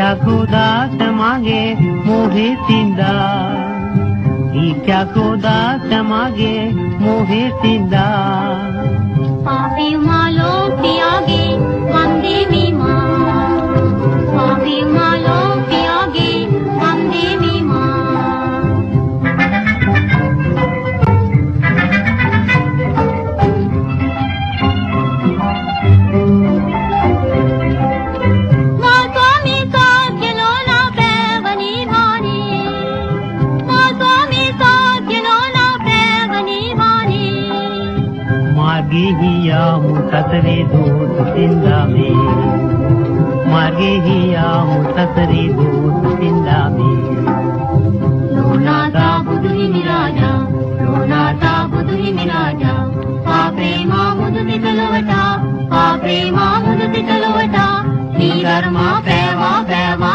ईर्ष्या क्रोधात मागे मोहे सिंदा क्या क्रोधात मागे मोहे सिंदा मार्गे हि यामु ततरे दूतसिन्दामि मार्गे हि यामु ततरे दूतसिन्दामि लोनाता बुधुहि निराजा लोनाता बुधुहि निराजा पापे मा मुदति कलवटा पापे मा मुदति कलवटा नी कर्मा पैवा पैवा